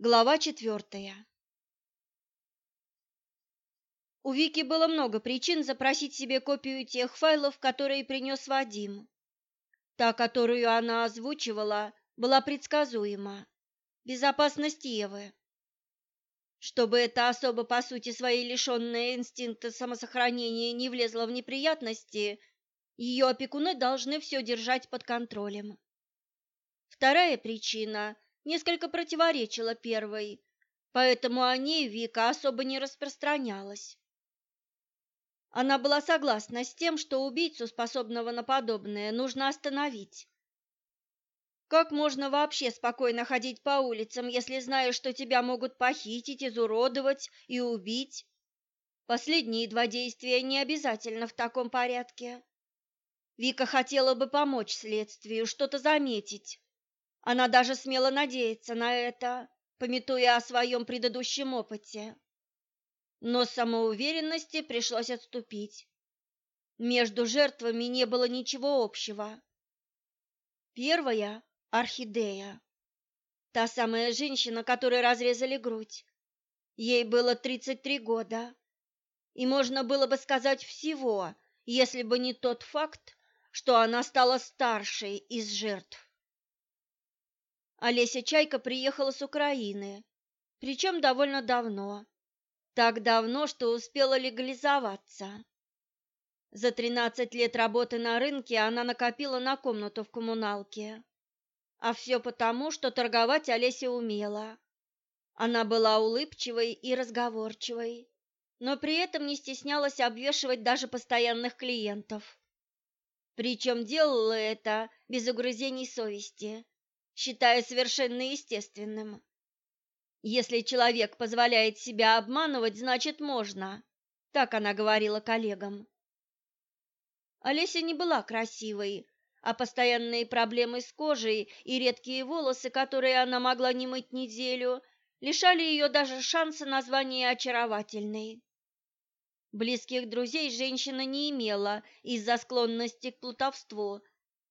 Глава четвертая. У Вики было много причин запросить себе копию тех файлов, которые принес Вадим. Та, которую она озвучивала, была предсказуема. Безопасность Евы. Чтобы эта особа, по сути своей лишенная инстинкта самосохранения, не влезла в неприятности, ее опекуны должны все держать под контролем. Вторая причина – несколько противоречила первой, поэтому о ней Вика особо не распространялась. Она была согласна с тем, что убийцу, способного на подобное, нужно остановить. Как можно вообще спокойно ходить по улицам, если знаешь, что тебя могут похитить, изуродовать и убить? Последние два действия не обязательно в таком порядке. Вика хотела бы помочь следствию, что-то заметить, она даже смела надеяться на это, пометуя о своем предыдущем опыте. Но самоуверенности пришлось отступить. Между жертвами не было ничего общего. Первая – орхидея. Та самая женщина, которой разрезали грудь. Ей было 33 года. И можно было бы сказать всего, если бы не тот факт, что она стала старшей из жертв. Олеся Чайка приехала с Украины, причем довольно давно. Так давно, что успела легализоваться. За 13 лет работы на рынке она накопила на комнату в коммуналке. А все потому, что торговать Олеся умела. Она была улыбчивой и разговорчивой, но при этом не стеснялась обвешивать даже постоянных клиентов. Причем делала это без угрызений совести считая совершенно естественным. Если человек позволяет себя обманывать, значит, можно. Так она говорила коллегам. Олеся не была красивой, а постоянные проблемы с кожей и редкие волосы, которые она могла не мыть неделю, лишали ее даже шанса на звание очаровательной. Близких друзей женщина не имела из-за склонности к плутовству,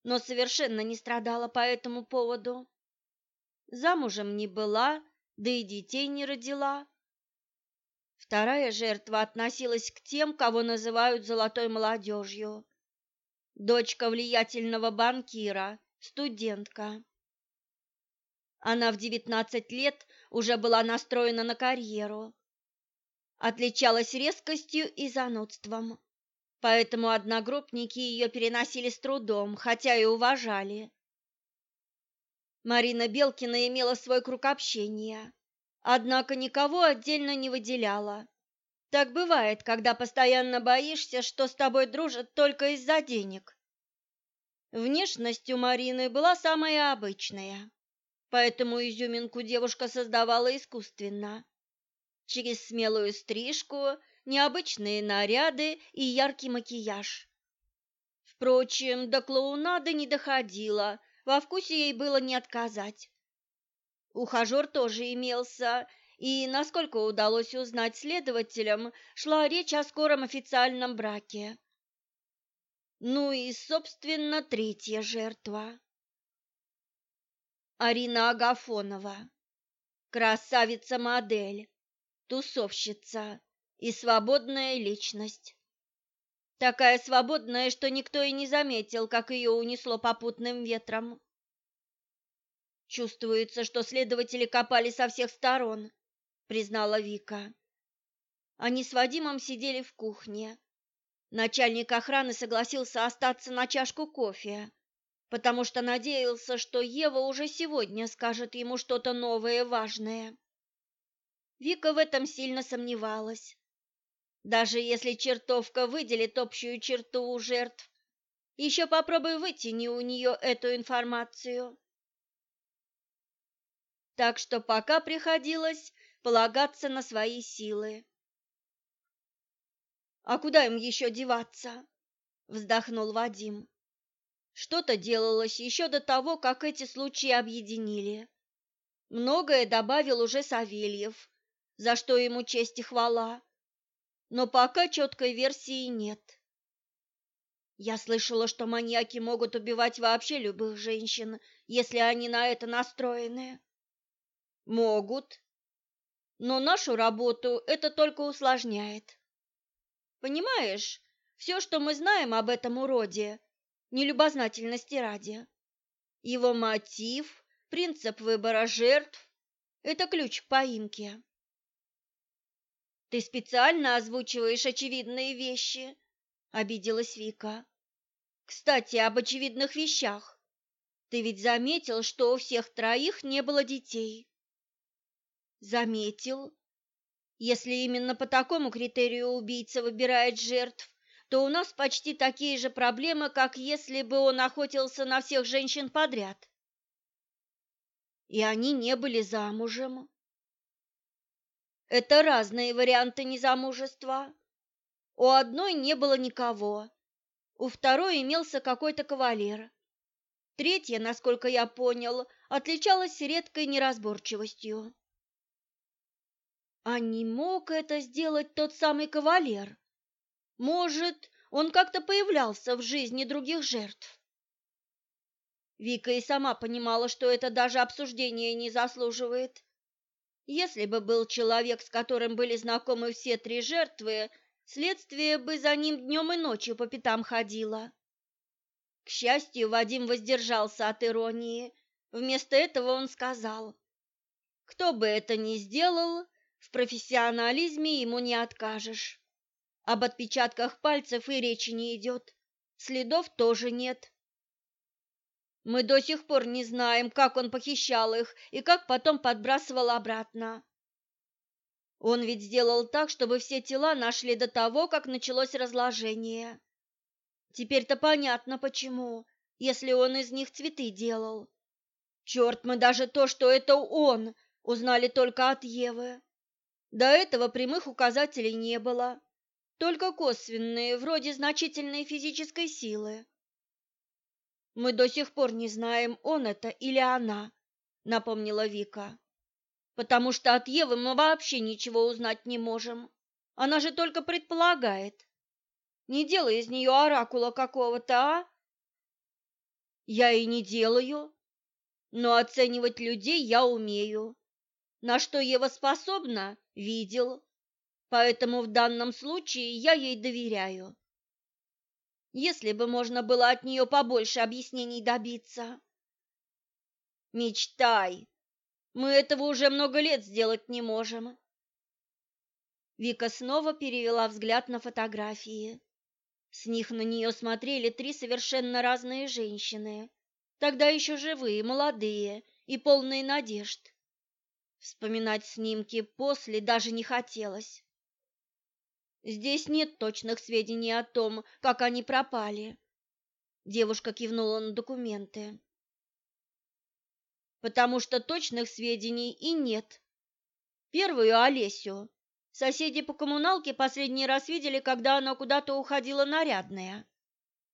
но совершенно не страдала по этому поводу. Замужем не была, да и детей не родила. Вторая жертва относилась к тем, кого называют золотой молодежью. Дочка влиятельного банкира, студентка. Она в 19 лет уже была настроена на карьеру. Отличалась резкостью и занудством поэтому одногруппники ее переносили с трудом, хотя и уважали. Марина Белкина имела свой круг общения, однако никого отдельно не выделяла. Так бывает, когда постоянно боишься, что с тобой дружат только из-за денег. Внешность у Марины была самая обычная, поэтому изюминку девушка создавала искусственно. Через смелую стрижку – необычные наряды и яркий макияж. Впрочем, до клоунады не доходило, во вкусе ей было не отказать. Ухажер тоже имелся, и, насколько удалось узнать следователям, шла речь о скором официальном браке. Ну и, собственно, третья жертва. Арина Агафонова. Красавица-модель, тусовщица, и свободная личность. Такая свободная, что никто и не заметил, как ее унесло попутным ветром. Чувствуется, что следователи копали со всех сторон, признала Вика. Они с Вадимом сидели в кухне. Начальник охраны согласился остаться на чашку кофе, потому что надеялся, что Ева уже сегодня скажет ему что-то новое важное. Вика в этом сильно сомневалась. Даже если чертовка выделит общую черту у жертв, еще попробуй вытяни у нее эту информацию. Так что пока приходилось полагаться на свои силы. «А куда им еще деваться?» – вздохнул Вадим. Что-то делалось еще до того, как эти случаи объединили. Многое добавил уже Савельев, за что ему честь и хвала но пока четкой версии нет. Я слышала, что маньяки могут убивать вообще любых женщин, если они на это настроены. Могут. Но нашу работу это только усложняет. Понимаешь, все, что мы знаем об этом уроде, нелюбознательности ради. Его мотив, принцип выбора жертв – это ключ к поимке. Ты специально озвучиваешь очевидные вещи, обиделась Вика. Кстати, об очевидных вещах. Ты ведь заметил, что у всех троих не было детей. Заметил. Если именно по такому критерию убийца выбирает жертв, то у нас почти такие же проблемы, как если бы он охотился на всех женщин подряд. И они не были замужем. Это разные варианты незамужества. У одной не было никого, у второй имелся какой-то кавалер. Третья, насколько я понял, отличалась редкой неразборчивостью. А не мог это сделать тот самый кавалер? Может, он как-то появлялся в жизни других жертв? Вика и сама понимала, что это даже обсуждение не заслуживает. Если бы был человек, с которым были знакомы все три жертвы, следствие бы за ним днем и ночью по пятам ходило. К счастью, Вадим воздержался от иронии. Вместо этого он сказал, «Кто бы это ни сделал, в профессионализме ему не откажешь. Об отпечатках пальцев и речи не идет, следов тоже нет». Мы до сих пор не знаем, как он похищал их и как потом подбрасывал обратно. Он ведь сделал так, чтобы все тела нашли до того, как началось разложение. Теперь-то понятно почему, если он из них цветы делал. Черт, мы даже то, что это он, узнали только от Евы. До этого прямых указателей не было, только косвенные, вроде значительной физической силы. Мы до сих пор не знаем, он это или она, напомнила Вика. Потому что от Евы мы вообще ничего узнать не можем. Она же только предполагает. Не делай из нее оракула какого-то, а? Я и не делаю. Но оценивать людей я умею. На что Ева способна, видел. Поэтому в данном случае я ей доверяю если бы можно было от нее побольше объяснений добиться. Мечтай. Мы этого уже много лет сделать не можем. Вика снова перевела взгляд на фотографии. С них на нее смотрели три совершенно разные женщины, тогда еще живые, молодые и полные надежд. Вспоминать снимки после даже не хотелось. Здесь нет точных сведений о том, как они пропали. Девушка кивнула на документы. Потому что точных сведений и нет. Первую Олесю. Соседи по коммуналке последний раз видели, когда она куда-то уходила нарядная.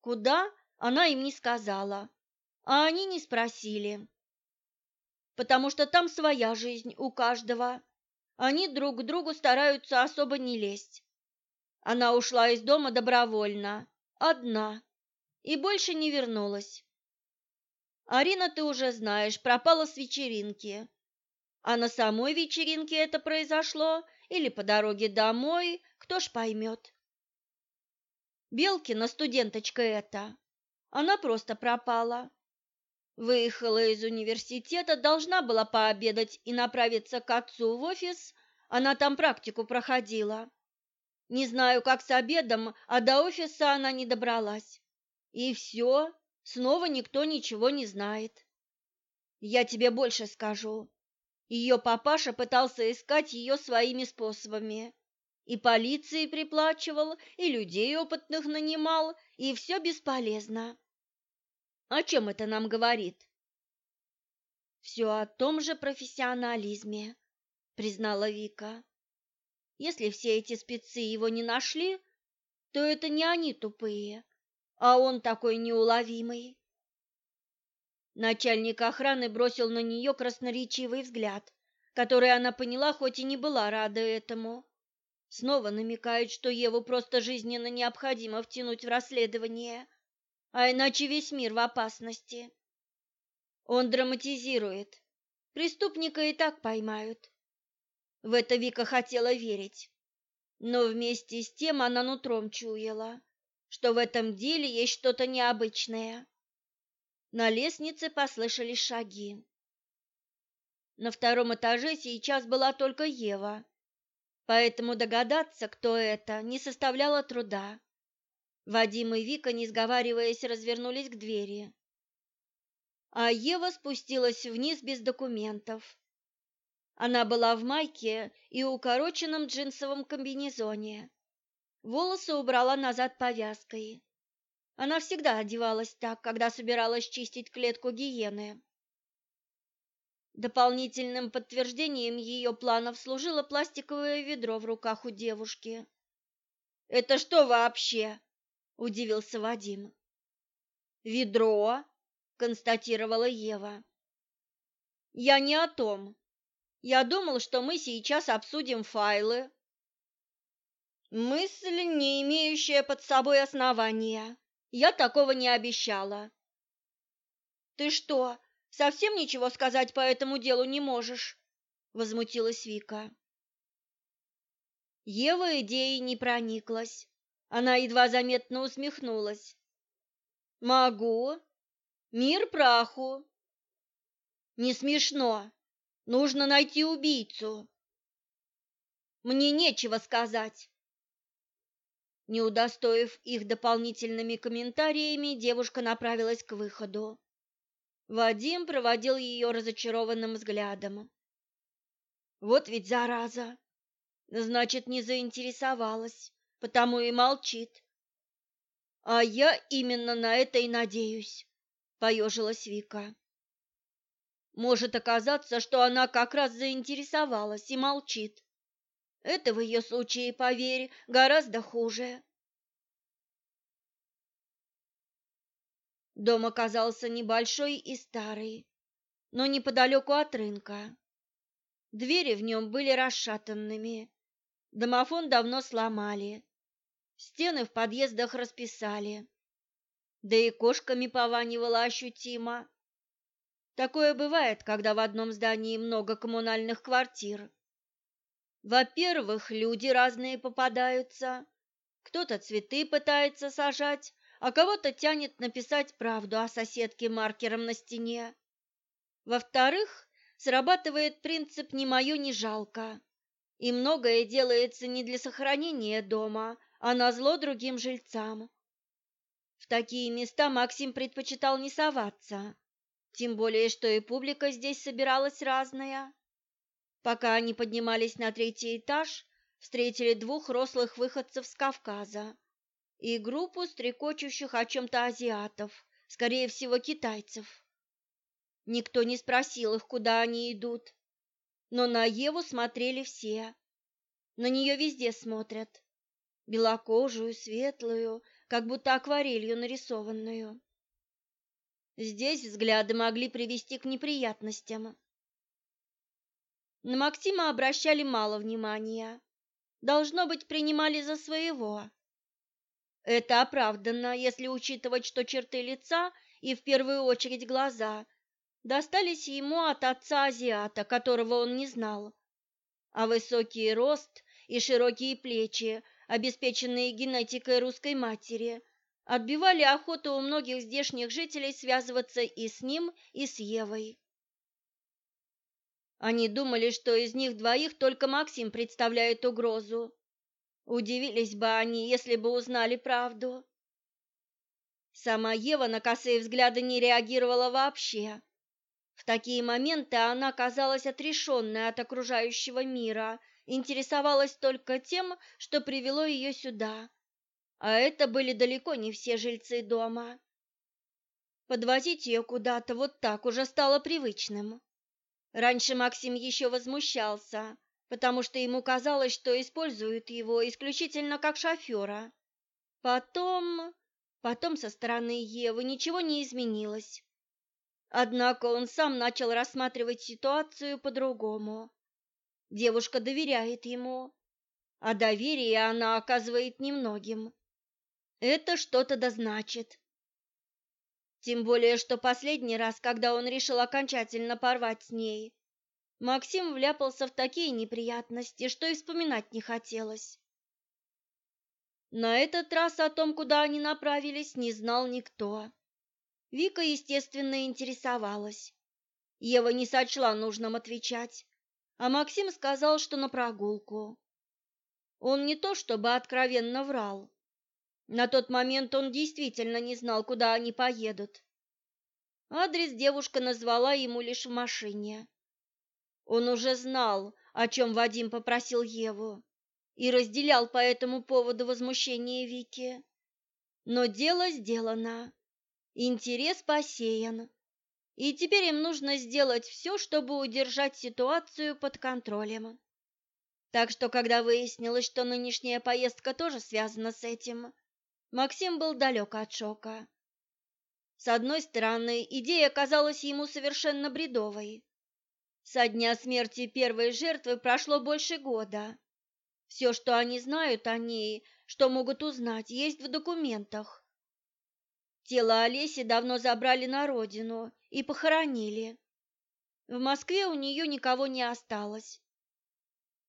Куда, она им не сказала, а они не спросили. Потому что там своя жизнь у каждого. Они друг к другу стараются особо не лезть. Она ушла из дома добровольно, одна, и больше не вернулась. Арина, ты уже знаешь, пропала с вечеринки. А на самой вечеринке это произошло или по дороге домой, кто ж поймет. Белкина студенточка эта, она просто пропала. Выехала из университета, должна была пообедать и направиться к отцу в офис, она там практику проходила. Не знаю, как с обедом, а до офиса она не добралась. И все, снова никто ничего не знает. Я тебе больше скажу. Ее папаша пытался искать ее своими способами. И полиции приплачивал, и людей опытных нанимал, и все бесполезно. О чем это нам говорит? Все о том же профессионализме, признала Вика. Если все эти спецы его не нашли, то это не они тупые, а он такой неуловимый. Начальник охраны бросил на нее красноречивый взгляд, который она поняла, хоть и не была рада этому. Снова намекает, что Еву просто жизненно необходимо втянуть в расследование, а иначе весь мир в опасности. Он драматизирует. Преступника и так поймают. В это Вика хотела верить, но вместе с тем она нутром чуяла, что в этом деле есть что-то необычное. На лестнице послышались шаги. На втором этаже сейчас была только Ева, поэтому догадаться, кто это, не составляло труда. Вадим и Вика, не сговариваясь, развернулись к двери. А Ева спустилась вниз без документов она была в майке и укороченном джинсовом комбинезоне. Волосы убрала назад повязкой. Она всегда одевалась так, когда собиралась чистить клетку гиены. Дополнительным подтверждением ее планов служило пластиковое ведро в руках у девушки. «Это что вообще?» – удивился Вадим. «Ведро», – констатировала Ева. «Я не о том», я думал, что мы сейчас обсудим файлы. Мысль, не имеющая под собой основания. Я такого не обещала. Ты что, совсем ничего сказать по этому делу не можешь? Возмутилась Вика. Ева идеей не прониклась. Она едва заметно усмехнулась. Могу. Мир праху. Не смешно, Нужно найти убийцу. Мне нечего сказать. Не удостоив их дополнительными комментариями, девушка направилась к выходу. Вадим проводил ее разочарованным взглядом. Вот ведь зараза. Значит, не заинтересовалась, потому и молчит. А я именно на это и надеюсь, поежилась Вика. Может оказаться, что она как раз заинтересовалась и молчит. Это в ее случае, поверь, гораздо хуже. Дом оказался небольшой и старый, но неподалеку от рынка. Двери в нем были расшатанными, домофон давно сломали, стены в подъездах расписали, да и кошками пованивало ощутимо. Такое бывает, когда в одном здании много коммунальных квартир. Во-первых, люди разные попадаются. Кто-то цветы пытается сажать, а кого-то тянет написать правду о соседке маркером на стене. Во-вторых, срабатывает принцип не мое, не жалко». И многое делается не для сохранения дома, а на зло другим жильцам. В такие места Максим предпочитал не соваться тем более, что и публика здесь собиралась разная. Пока они поднимались на третий этаж, встретили двух рослых выходцев с Кавказа и группу стрекочущих о чем-то азиатов, скорее всего, китайцев. Никто не спросил их, куда они идут, но на Еву смотрели все. На нее везде смотрят. Белокожую, светлую, как будто акварелью нарисованную. Здесь взгляды могли привести к неприятностям. На Максима обращали мало внимания. Должно быть, принимали за своего. Это оправданно, если учитывать, что черты лица и в первую очередь глаза достались ему от отца азиата, которого он не знал. А высокий рост и широкие плечи, обеспеченные генетикой русской матери – Отбивали охоту у многих здешних жителей связываться и с ним, и с Евой. Они думали, что из них двоих только Максим представляет угрозу. Удивились бы они, если бы узнали правду. Сама Ева на косые взгляды не реагировала вообще. В такие моменты она казалась отрешенной от окружающего мира, интересовалась только тем, что привело ее сюда а это были далеко не все жильцы дома. Подвозить ее куда-то вот так уже стало привычным. Раньше Максим еще возмущался, потому что ему казалось, что используют его исключительно как шофера. Потом... Потом со стороны Евы ничего не изменилось. Однако он сам начал рассматривать ситуацию по-другому. Девушка доверяет ему, а доверие она оказывает немногим. Это что-то да значит. Тем более, что последний раз, когда он решил окончательно порвать с ней, Максим вляпался в такие неприятности, что и вспоминать не хотелось. На этот раз о том, куда они направились, не знал никто. Вика, естественно, интересовалась. Ева не сочла нужным отвечать, а Максим сказал, что на прогулку. Он не то чтобы откровенно врал, на тот момент он действительно не знал, куда они поедут. Адрес девушка назвала ему лишь в машине. Он уже знал, о чем Вадим попросил Еву, и разделял по этому поводу возмущение Вики. Но дело сделано, интерес посеян, и теперь им нужно сделать все, чтобы удержать ситуацию под контролем. Так что, когда выяснилось, что нынешняя поездка тоже связана с этим, Максим был далек от шока. С одной стороны, идея казалась ему совершенно бредовой. Со дня смерти первой жертвы прошло больше года. Все, что они знают о ней, что могут узнать, есть в документах. Тело Олеси давно забрали на родину и похоронили. В Москве у нее никого не осталось.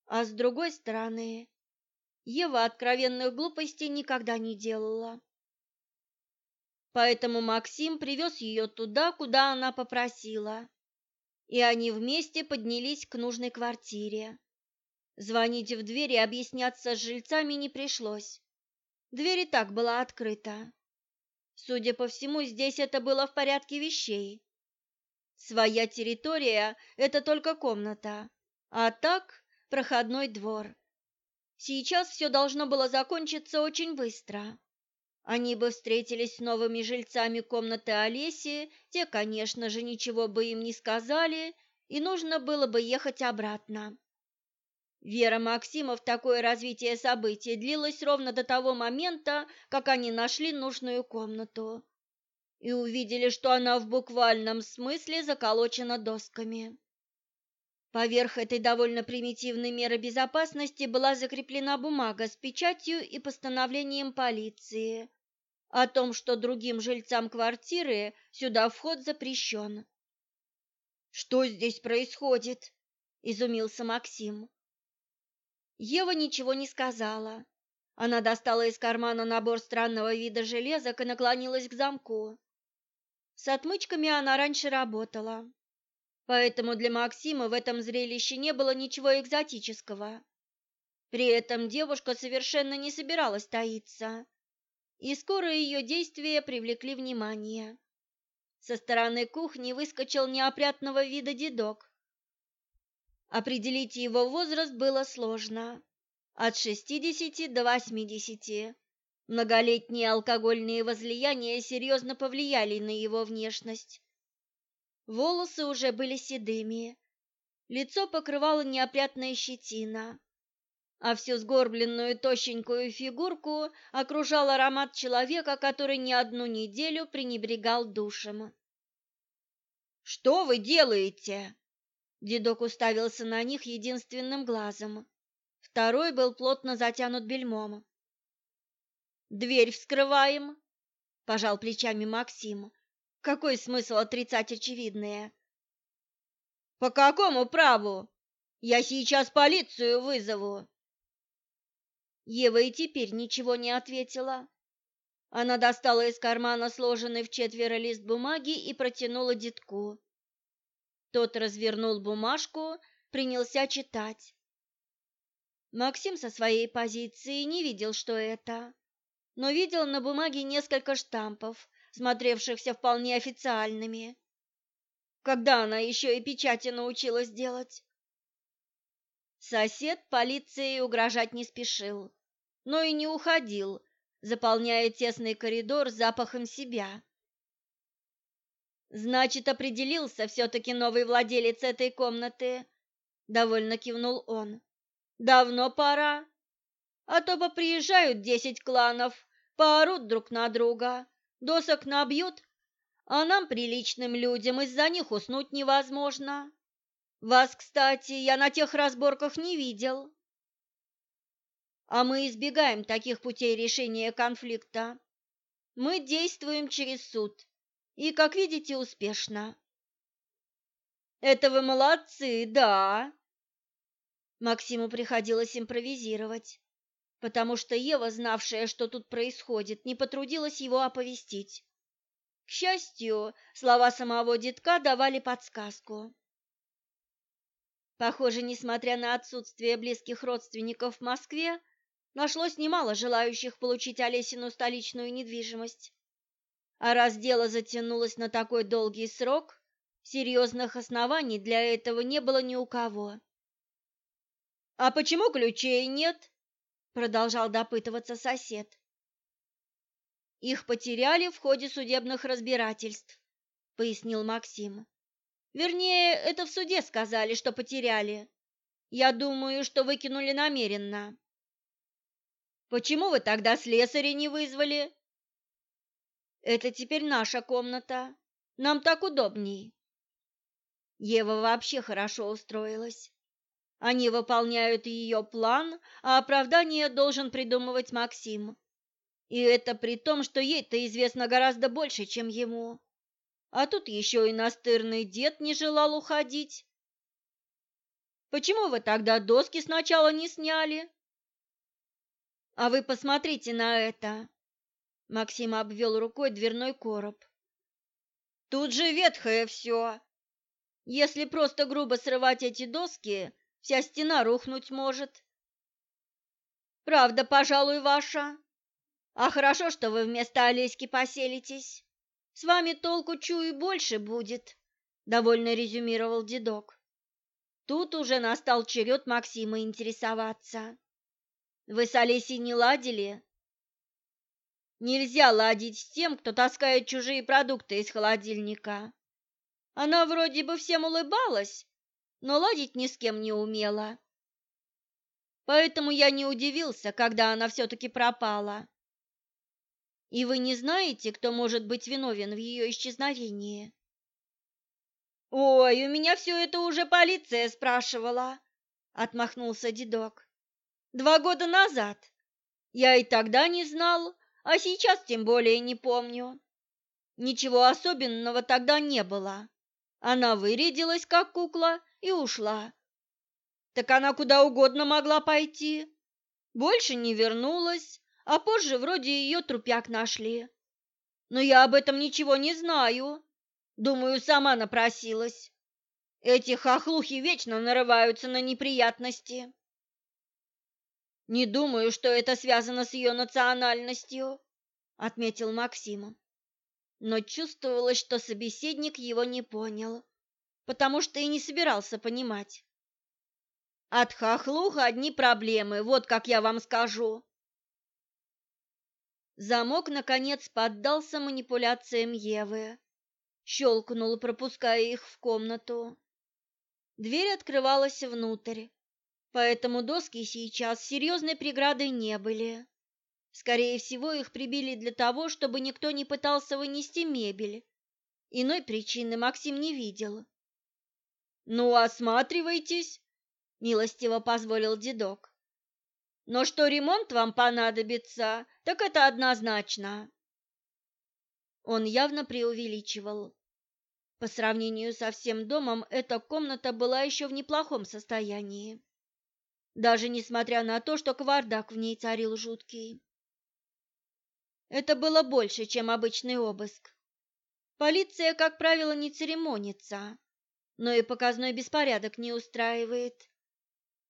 А с другой стороны, Ева откровенных глупостей никогда не делала. Поэтому Максим привез ее туда, куда она попросила, и они вместе поднялись к нужной квартире. Звонить в дверь и объясняться с жильцами не пришлось. Дверь и так была открыта. Судя по всему, здесь это было в порядке вещей. Своя территория – это только комната, а так – проходной двор. Сейчас все должно было закончиться очень быстро. Они бы встретились с новыми жильцами комнаты Олеси, те, конечно же, ничего бы им не сказали, и нужно было бы ехать обратно. Вера Максимов такое развитие событий длилось ровно до того момента, как они нашли нужную комнату и увидели, что она в буквальном смысле заколочена досками. Поверх этой довольно примитивной меры безопасности была закреплена бумага с печатью и постановлением полиции о том, что другим жильцам квартиры сюда вход запрещен. «Что здесь происходит?» – изумился Максим. Ева ничего не сказала. Она достала из кармана набор странного вида железок и наклонилась к замку. С отмычками она раньше работала, Поэтому для Максима в этом зрелище не было ничего экзотического. При этом девушка совершенно не собиралась таиться, и скоро ее действия привлекли внимание. Со стороны кухни выскочил неопрятного вида дедок. Определить его возраст было сложно – от 60 до 80. Многолетние алкогольные возлияния серьезно повлияли на его внешность. Волосы уже были седыми, лицо покрывало неопрятная щетина, а всю сгорбленную тощенькую фигурку окружал аромат человека, который не одну неделю пренебрегал душем. «Что вы делаете?» Дедок уставился на них единственным глазом. Второй был плотно затянут бельмом. «Дверь вскрываем», – пожал плечами Максим. Какой смысл отрицать очевидное? По какому праву? Я сейчас полицию вызову. Ева и теперь ничего не ответила. Она достала из кармана сложенный в четверо лист бумаги и протянула детку. Тот развернул бумажку, принялся читать. Максим со своей позиции не видел, что это, но видел на бумаге несколько штампов, смотревшихся вполне официальными. Когда она еще и печати научилась делать? Сосед полиции угрожать не спешил, но и не уходил, заполняя тесный коридор запахом себя. «Значит, определился все-таки новый владелец этой комнаты», — довольно кивнул он. «Давно пора, а то поприезжают десять кланов, поорут друг на друга, Досок набьют, а нам, приличным людям, из-за них уснуть невозможно. Вас, кстати, я на тех разборках не видел. А мы избегаем таких путей решения конфликта. Мы действуем через суд, и, как видите, успешно. Это вы молодцы, да. Максиму приходилось импровизировать потому что Ева, знавшая, что тут происходит, не потрудилась его оповестить. К счастью, слова самого детка давали подсказку. Похоже, несмотря на отсутствие близких родственников в Москве, нашлось немало желающих получить Олесину столичную недвижимость. А раз дело затянулось на такой долгий срок, серьезных оснований для этого не было ни у кого. «А почему ключей нет?» продолжал допытываться сосед. Их потеряли в ходе судебных разбирательств, пояснил Максим. Вернее, это в суде сказали, что потеряли. Я думаю, что выкинули намеренно. Почему вы тогда слесаря не вызвали? Это теперь наша комната. Нам так удобней. Ева вообще хорошо устроилась. Они выполняют ее план, а оправдание должен придумывать Максим. И это при том, что ей-то известно гораздо больше, чем ему. А тут еще и настырный дед не желал уходить. Почему вы тогда доски сначала не сняли? А вы посмотрите на это. Максим обвел рукой дверной короб. Тут же ветхое все. Если просто грубо срывать эти доски, Вся стена рухнуть может. Правда, пожалуй, ваша. А хорошо, что вы вместо Олеськи поселитесь. С вами толку, чую, больше будет, — довольно резюмировал дедок. Тут уже настал черед Максима интересоваться. Вы с Олесей не ладили? Нельзя ладить с тем, кто таскает чужие продукты из холодильника. Она вроде бы всем улыбалась, но ладить ни с кем не умела. Поэтому я не удивился, когда она все-таки пропала. И вы не знаете, кто может быть виновен в ее исчезновении? «Ой, у меня все это уже полиция спрашивала», — отмахнулся дедок. «Два года назад. Я и тогда не знал, а сейчас тем более не помню. Ничего особенного тогда не было. Она вырядилась как кукла и ушла. Так она куда угодно могла пойти. Больше не вернулась, а позже вроде ее трупяк нашли. Но я об этом ничего не знаю. Думаю, сама напросилась. Эти хохлухи вечно нарываются на неприятности. Не думаю, что это связано с ее национальностью, отметил Максим. Но чувствовалось, что собеседник его не понял потому что и не собирался понимать. От хохлуха одни проблемы, вот как я вам скажу. Замок, наконец, поддался манипуляциям Евы. Щелкнул, пропуская их в комнату. Дверь открывалась внутрь, поэтому доски сейчас серьезной преградой не были. Скорее всего, их прибили для того, чтобы никто не пытался вынести мебель. Иной причины Максим не видел. «Ну, осматривайтесь!» – милостиво позволил дедок. «Но что ремонт вам понадобится, так это однозначно!» Он явно преувеличивал. По сравнению со всем домом, эта комната была еще в неплохом состоянии. Даже несмотря на то, что квардак в ней царил жуткий. Это было больше, чем обычный обыск. Полиция, как правило, не церемонится но и показной беспорядок не устраивает.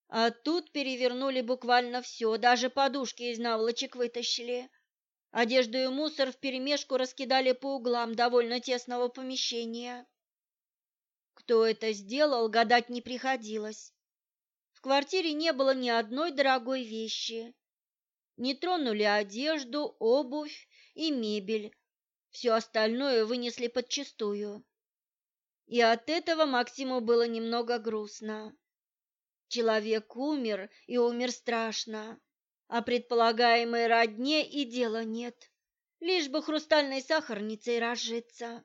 А тут перевернули буквально все, даже подушки из наволочек вытащили. Одежду и мусор вперемешку раскидали по углам довольно тесного помещения. Кто это сделал, гадать не приходилось. В квартире не было ни одной дорогой вещи. Не тронули одежду, обувь и мебель. Все остальное вынесли подчистую. И от этого Максиму было немного грустно. Человек умер, и умер страшно. А предполагаемой родне и дела нет. Лишь бы хрустальной сахарницей разжиться.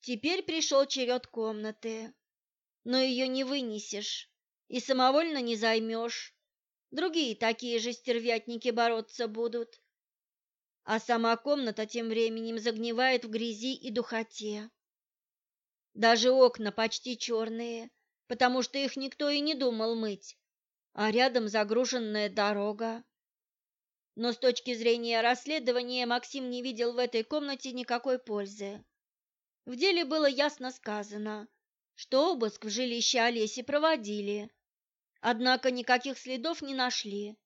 Теперь пришел черед комнаты. Но ее не вынесешь и самовольно не займешь. Другие такие же стервятники бороться будут. А сама комната тем временем загнивает в грязи и духоте. Даже окна почти черные, потому что их никто и не думал мыть, а рядом загруженная дорога. Но с точки зрения расследования Максим не видел в этой комнате никакой пользы. В деле было ясно сказано, что обыск в жилище Олеси проводили, однако никаких следов не нашли.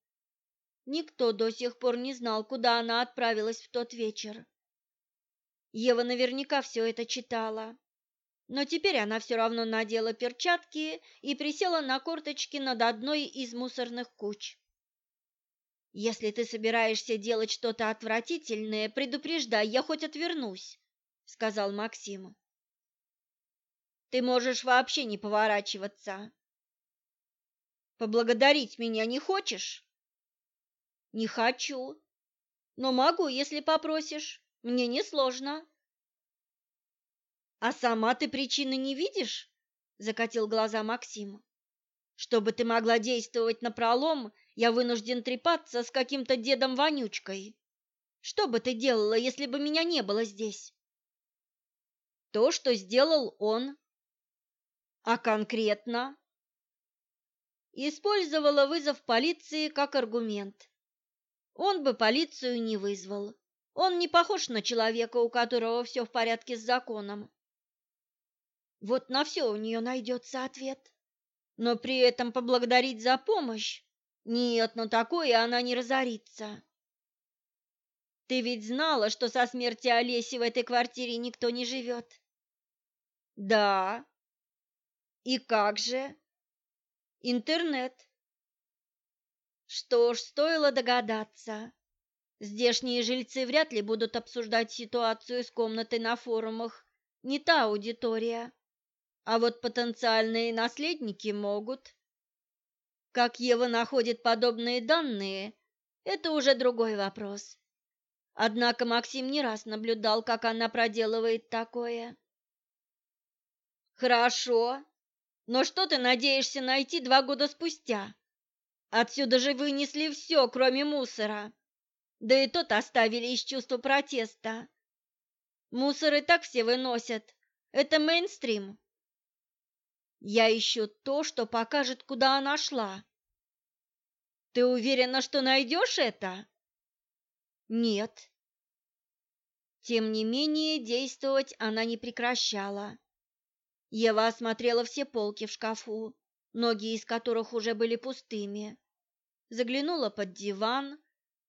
Никто до сих пор не знал, куда она отправилась в тот вечер. Ева наверняка все это читала. Но теперь она все равно надела перчатки и присела на корточки над одной из мусорных куч. «Если ты собираешься делать что-то отвратительное, предупреждай, я хоть отвернусь», — сказал Максим. «Ты можешь вообще не поворачиваться». «Поблагодарить меня не хочешь?» «Не хочу, но могу, если попросишь. Мне несложно». «А сама ты причины не видишь?» – закатил глаза Максим. «Чтобы ты могла действовать напролом, я вынужден трепаться с каким-то дедом Вонючкой. Что бы ты делала, если бы меня не было здесь?» «То, что сделал он». «А конкретно?» Использовала вызов полиции как аргумент. Он бы полицию не вызвал. Он не похож на человека, у которого все в порядке с законом. Вот на все у нее найдется ответ. Но при этом поблагодарить за помощь? Нет, но такое она не разорится. Ты ведь знала, что со смерти Олеси в этой квартире никто не живет? Да. И как же? Интернет. Что ж, стоило догадаться. Здешние жильцы вряд ли будут обсуждать ситуацию с комнатой на форумах. Не та аудитория. А вот потенциальные наследники могут. Как Ева находит подобные данные, это уже другой вопрос. Однако Максим не раз наблюдал, как она проделывает такое. Хорошо. Но что ты надеешься найти два года спустя? Отсюда же вынесли все, кроме мусора. Да и тот оставили из чувства протеста. Мусор и так все выносят. Это мейнстрим. Я ищу то, что покажет, куда она шла. Ты уверена, что найдешь это? Нет. Тем не менее, действовать она не прекращала. Ева осмотрела все полки в шкафу, многие из которых уже были пустыми. Заглянула под диван,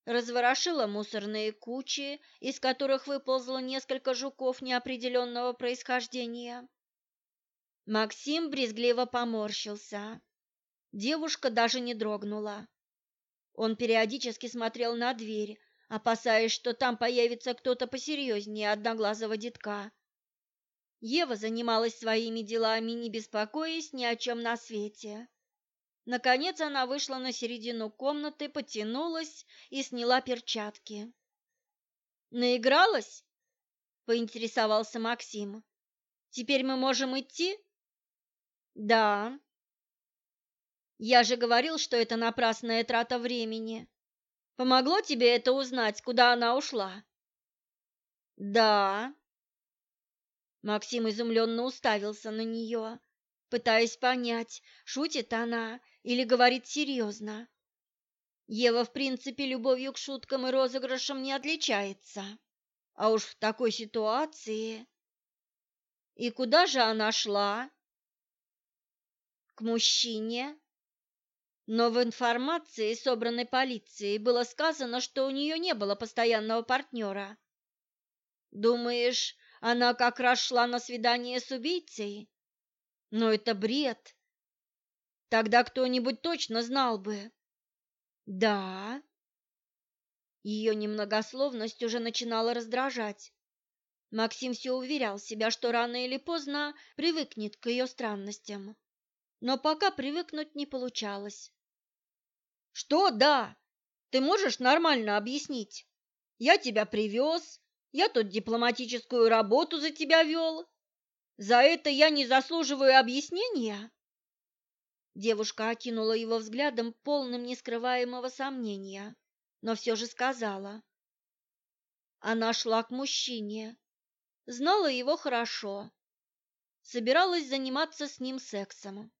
разворошила мусорные кучи, из которых выползло несколько жуков неопределенного происхождения. Максим брезгливо поморщился. Девушка даже не дрогнула. Он периодически смотрел на дверь, опасаясь, что там появится кто-то посерьезнее одноглазого детка. Ева занималась своими делами, не беспокоясь ни о чем на свете. Наконец она вышла на середину комнаты, потянулась и сняла перчатки. «Наигралась?» – поинтересовался Максим. «Теперь мы можем идти?» Да. Я же говорил, что это напрасная трата времени. Помогло тебе это узнать, куда она ушла? Да. Максим изумленно уставился на нее, пытаясь понять, шутит она или говорит серьезно. Ева, в принципе, любовью к шуткам и розыгрышам не отличается. А уж в такой ситуации... И куда же она шла? к мужчине. Но в информации, собранной полицией, было сказано, что у нее не было постоянного партнера. Думаешь, она как раз шла на свидание с убийцей? Но это бред. Тогда кто-нибудь точно знал бы. Да. Ее немногословность уже начинала раздражать. Максим все уверял себя, что рано или поздно привыкнет к ее странностям но пока привыкнуть не получалось. «Что «да»? Ты можешь нормально объяснить? Я тебя привез, я тут дипломатическую работу за тебя вел. За это я не заслуживаю объяснения?» Девушка окинула его взглядом, полным нескрываемого сомнения, но все же сказала. Она шла к мужчине, знала его хорошо, собиралась заниматься с ним сексом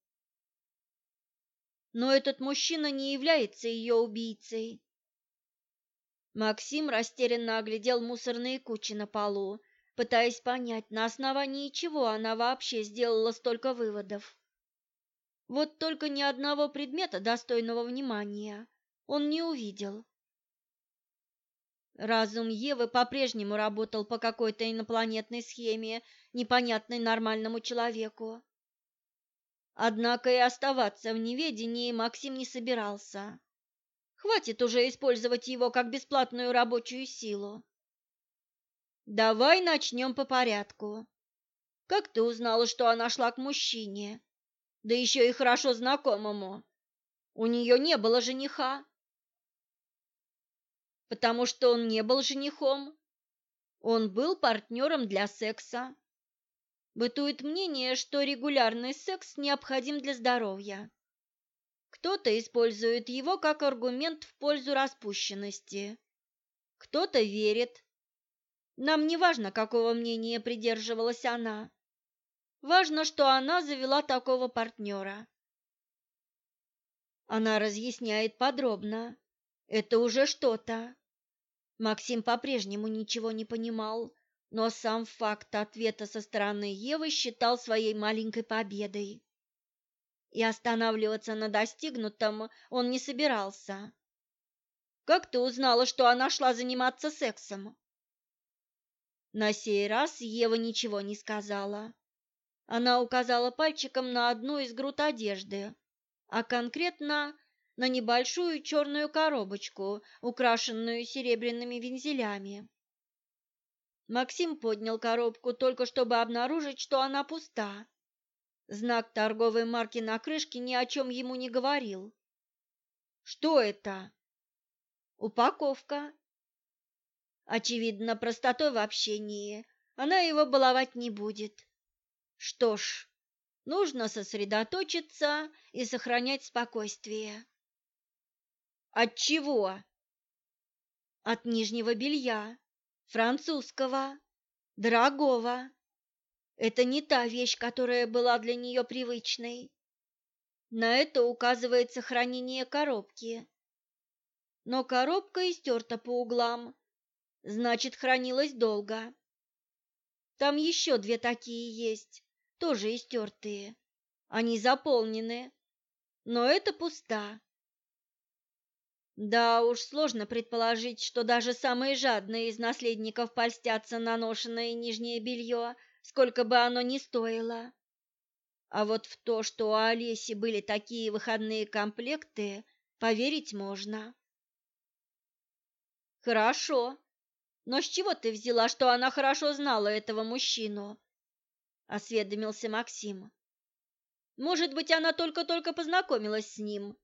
но этот мужчина не является ее убийцей. Максим растерянно оглядел мусорные кучи на полу, пытаясь понять, на основании чего она вообще сделала столько выводов. Вот только ни одного предмета достойного внимания он не увидел. Разум Евы по-прежнему работал по какой-то инопланетной схеме, непонятной нормальному человеку. Однако и оставаться в неведении Максим не собирался. Хватит уже использовать его как бесплатную рабочую силу. Давай начнем по порядку. Как ты узнала, что она шла к мужчине? Да еще и хорошо знакомому. У нее не было жениха. Потому что он не был женихом. Он был партнером для секса. Бытует мнение, что регулярный секс необходим для здоровья. Кто-то использует его как аргумент в пользу распущенности. Кто-то верит. Нам не важно, какого мнения придерживалась она. Важно, что она завела такого партнера. Она разъясняет подробно. Это уже что-то. Максим по-прежнему ничего не понимал но сам факт ответа со стороны Евы считал своей маленькой победой. И останавливаться на достигнутом он не собирался. «Как ты узнала, что она шла заниматься сексом?» На сей раз Ева ничего не сказала. Она указала пальчиком на одну из груд одежды, а конкретно на небольшую черную коробочку, украшенную серебряными вензелями. Максим поднял коробку только чтобы обнаружить, что она пуста. Знак торговой марки на крышке ни о чем ему не говорил. «Что это?» «Упаковка». Очевидно, простотой в общении. Она его баловать не будет. Что ж, нужно сосредоточиться и сохранять спокойствие. «От чего?» «От нижнего белья» французского, дорогого. Это не та вещь, которая была для нее привычной. На это указывает сохранение коробки. Но коробка истерта по углам, значит, хранилась долго. Там еще две такие есть, тоже истертые. Они заполнены, но это пуста. Да уж сложно предположить, что даже самые жадные из наследников польстятся на ношенное нижнее белье, сколько бы оно ни стоило. А вот в то, что у Олеси были такие выходные комплекты, поверить можно. Хорошо. Но с чего ты взяла, что она хорошо знала этого мужчину? осведомился Максим. Может быть, она только-только познакомилась с ним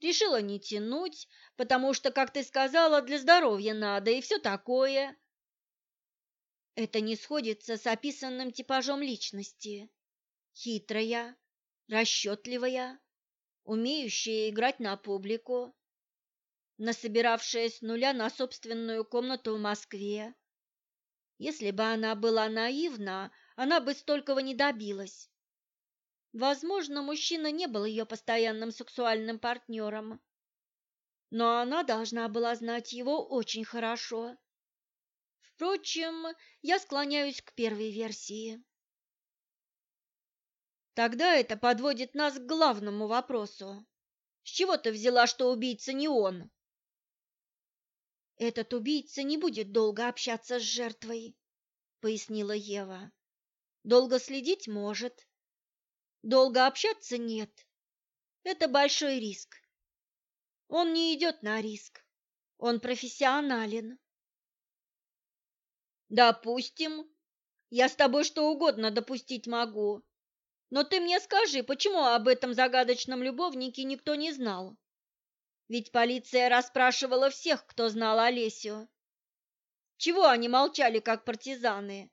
Решила не тянуть, потому что, как ты сказала, для здоровья надо и все такое. Это не сходится с описанным типажом личности. Хитрая, расчетливая, умеющая играть на публику, насобиравшая с нуля на собственную комнату в Москве. Если бы она была наивна, она бы столького не добилась. Возможно, мужчина не был ее постоянным сексуальным партнером, но она должна была знать его очень хорошо. Впрочем, я склоняюсь к первой версии. Тогда это подводит нас к главному вопросу. С чего ты взяла, что убийца не он? Этот убийца не будет долго общаться с жертвой, пояснила Ева. Долго следить может, долго общаться нет. Это большой риск. Он не идет на риск. Он профессионален. Допустим, я с тобой что угодно допустить могу. Но ты мне скажи, почему об этом загадочном любовнике никто не знал? Ведь полиция расспрашивала всех, кто знал Олесю. Чего они молчали, как партизаны?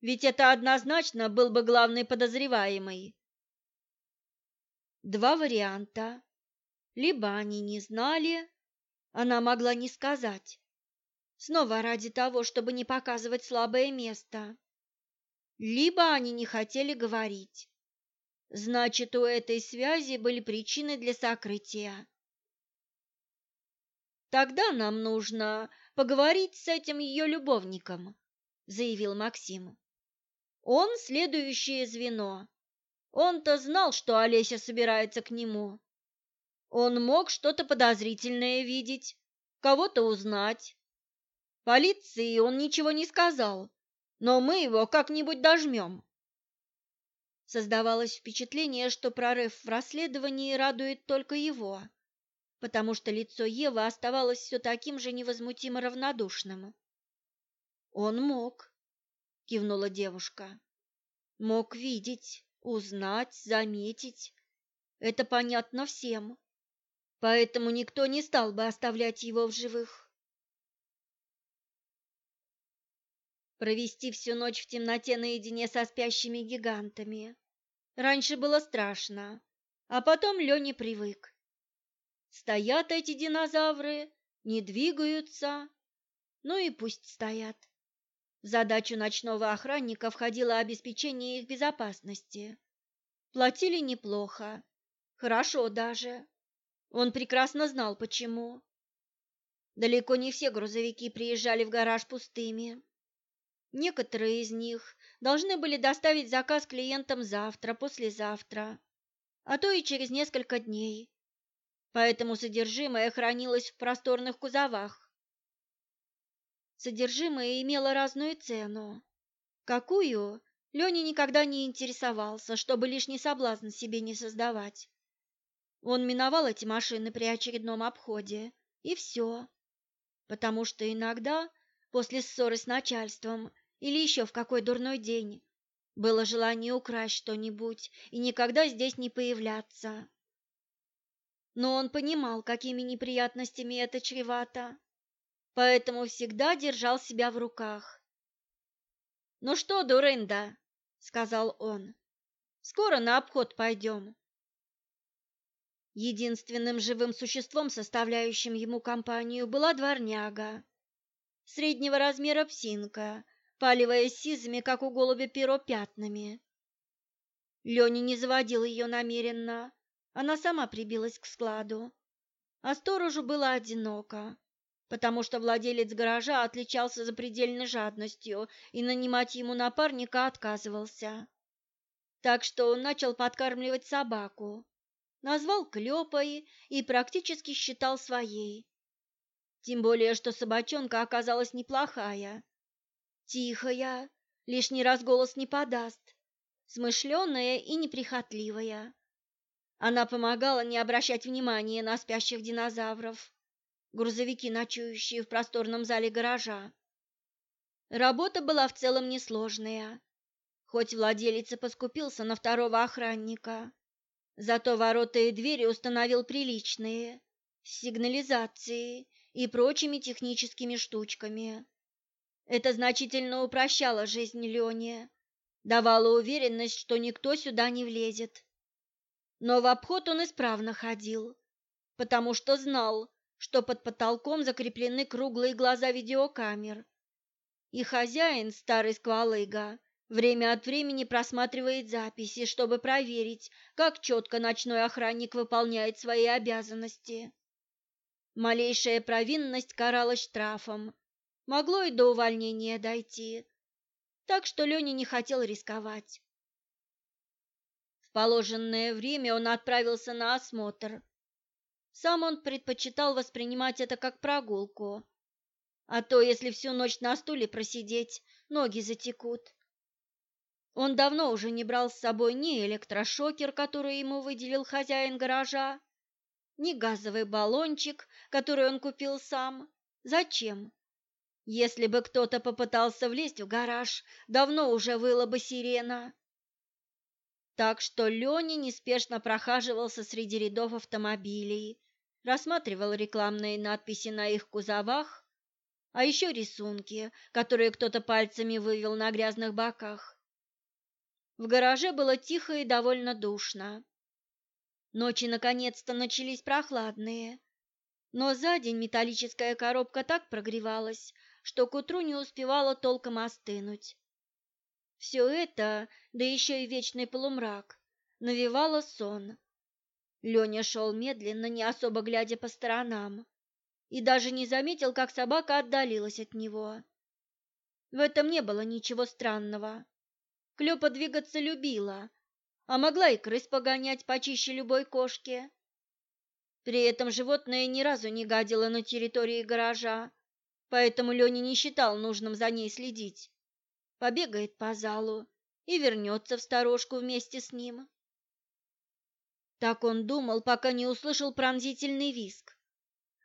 Ведь это однозначно был бы главный подозреваемый. Два варианта. Либо они не знали, а она могла не сказать. Снова ради того, чтобы не показывать слабое место. Либо они не хотели говорить. Значит, у этой связи были причины для сокрытия. Тогда нам нужно поговорить с этим ее любовником, заявил Максим. Он следующее звено. Он-то знал, что Олеся собирается к нему. Он мог что-то подозрительное видеть, кого-то узнать. Полиции он ничего не сказал, но мы его как-нибудь дожмем. Создавалось впечатление, что прорыв в расследовании радует только его, потому что лицо Евы оставалось все таким же невозмутимо равнодушным. «Он мог», — кивнула девушка, — «мог видеть» узнать, заметить. Это понятно всем. Поэтому никто не стал бы оставлять его в живых. Провести всю ночь в темноте наедине со спящими гигантами. Раньше было страшно, а потом Леня привык. Стоят эти динозавры, не двигаются, ну и пусть стоят. Задача ночного охранника входила обеспечение их безопасности. Платили неплохо, хорошо даже. Он прекрасно знал, почему. Далеко не все грузовики приезжали в гараж пустыми. Некоторые из них должны были доставить заказ клиентам завтра, послезавтра, а то и через несколько дней. Поэтому содержимое хранилось в просторных кузовах содержимое имело разную цену. Какую, Леня никогда не интересовался, чтобы лишний соблазн себе не создавать. Он миновал эти машины при очередном обходе, и все. Потому что иногда, после ссоры с начальством или еще в какой дурной день, было желание украсть что-нибудь и никогда здесь не появляться. Но он понимал, какими неприятностями это чревато поэтому всегда держал себя в руках. «Ну что, дурында?» — сказал он. «Скоро на обход пойдем». Единственным живым существом, составляющим ему компанию, была дворняга. Среднего размера псинка, паливая сизыми, как у голубя перо, пятнами. Леня не заводил ее намеренно, она сама прибилась к складу. А сторожу было одиноко потому что владелец гаража отличался запредельной жадностью и нанимать ему напарника отказывался. Так что он начал подкармливать собаку, назвал Клёпой и практически считал своей. Тем более, что собачонка оказалась неплохая. Тихая, лишний раз голос не подаст, смышленая и неприхотливая. Она помогала не обращать внимания на спящих динозавров грузовики ночующие в просторном зале гаража. Работа была в целом несложная, хоть владелец и поскупился на второго охранника. Зато ворота и двери установил приличные, с сигнализацией и прочими техническими штучками. Это значительно упрощало жизнь Лене, давало уверенность, что никто сюда не влезет. Но в обход он исправно ходил, потому что знал, что под потолком закреплены круглые глаза видеокамер. И хозяин, старый сквалыга, время от времени просматривает записи, чтобы проверить, как четко ночной охранник выполняет свои обязанности. Малейшая провинность каралась штрафом. Могло и до увольнения дойти. Так что Леня не хотел рисковать. В положенное время он отправился на осмотр, сам он предпочитал воспринимать это как прогулку. А то, если всю ночь на стуле просидеть, ноги затекут. Он давно уже не брал с собой ни электрошокер, который ему выделил хозяин гаража, ни газовый баллончик, который он купил сам. Зачем? Если бы кто-то попытался влезть в гараж, давно уже выла бы сирена. Так что Леня неспешно прохаживался среди рядов автомобилей, рассматривал рекламные надписи на их кузовах, а еще рисунки, которые кто-то пальцами вывел на грязных боках. В гараже было тихо и довольно душно. Ночи наконец-то начались прохладные, но за день металлическая коробка так прогревалась, что к утру не успевала толком остынуть. Все это, да еще и вечный полумрак, навевало сон. Леня шел медленно, не особо глядя по сторонам, и даже не заметил, как собака отдалилась от него. В этом не было ничего странного. Клёпа двигаться любила, а могла и крыс погонять почище любой кошки. При этом животное ни разу не гадило на территории гаража, поэтому Леня не считал нужным за ней следить. Побегает по залу и вернется в сторожку вместе с ним. Так он думал, пока не услышал пронзительный виск.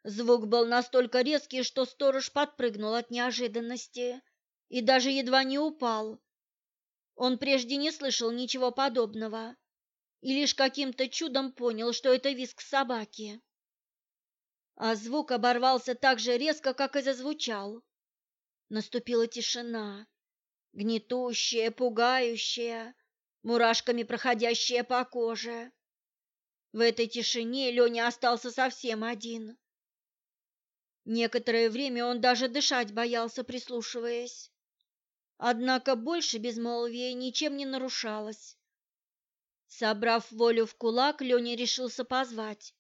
Звук был настолько резкий, что сторож подпрыгнул от неожиданности и даже едва не упал. Он прежде не слышал ничего подобного и лишь каким-то чудом понял, что это виск собаки. А звук оборвался так же резко, как и зазвучал. Наступила тишина, гнетущая, пугающая, мурашками проходящая по коже. В этой тишине Леня остался совсем один. Некоторое время он даже дышать боялся, прислушиваясь. Однако больше безмолвие ничем не нарушалось. Собрав волю в кулак, Леня решился позвать.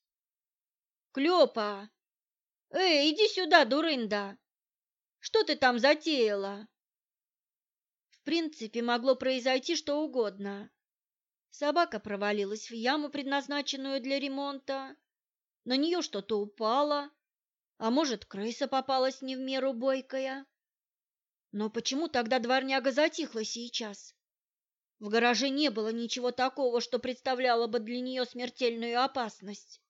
«Клёпа! Эй, иди сюда, дурында! Что ты там затеяла?» В принципе, могло произойти что угодно. Собака провалилась в яму, предназначенную для ремонта. На нее что-то упало, а может, крыса попалась не в меру бойкая. Но почему тогда дворняга затихла сейчас? В гараже не было ничего такого, что представляло бы для нее смертельную опасность.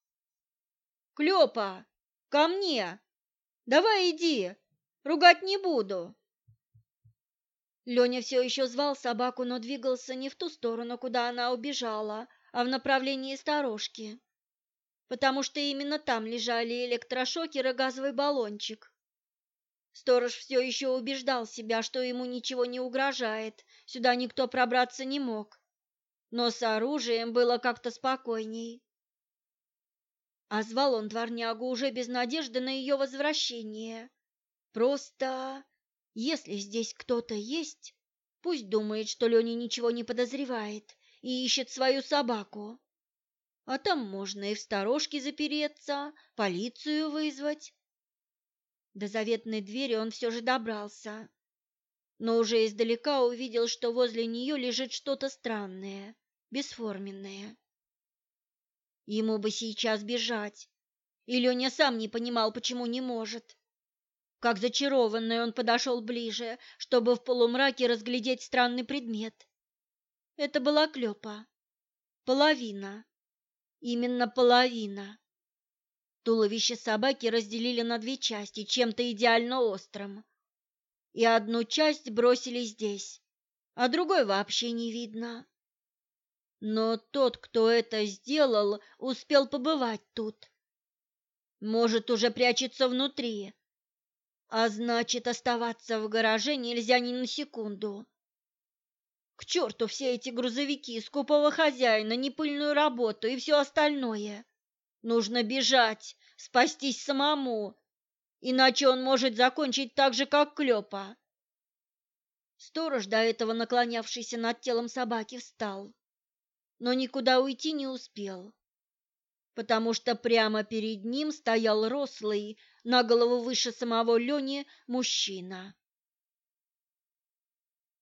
«Клёпа, ко мне! Давай иди! Ругать не буду!» Леня все еще звал собаку, но двигался не в ту сторону, куда она убежала, а в направлении сторожки, потому что именно там лежали электрошокер и газовый баллончик. Сторож все еще убеждал себя, что ему ничего не угрожает, сюда никто пробраться не мог. Но с оружием было как-то спокойней. А звал он дворнягу уже без надежды на ее возвращение. Просто... Если здесь кто-то есть, пусть думает, что Леня ничего не подозревает и ищет свою собаку. А там можно и в сторожке запереться, полицию вызвать. До заветной двери он все же добрался, но уже издалека увидел, что возле нее лежит что-то странное, бесформенное. Ему бы сейчас бежать, и Леня сам не понимал, почему не может. Как зачарованный он подошел ближе, чтобы в полумраке разглядеть странный предмет. Это была клепа. Половина. Именно половина. Туловище собаки разделили на две части чем-то идеально острым. И одну часть бросили здесь, а другой вообще не видно. Но тот, кто это сделал, успел побывать тут. Может, уже прячется внутри а значит, оставаться в гараже нельзя ни на секунду. К черту все эти грузовики, скупого хозяина, непыльную работу и все остальное. Нужно бежать, спастись самому, иначе он может закончить так же, как Клёпа. Сторож, до этого наклонявшийся над телом собаки, встал, но никуда уйти не успел, потому что прямо перед ним стоял рослый, на голову выше самого Лени мужчина.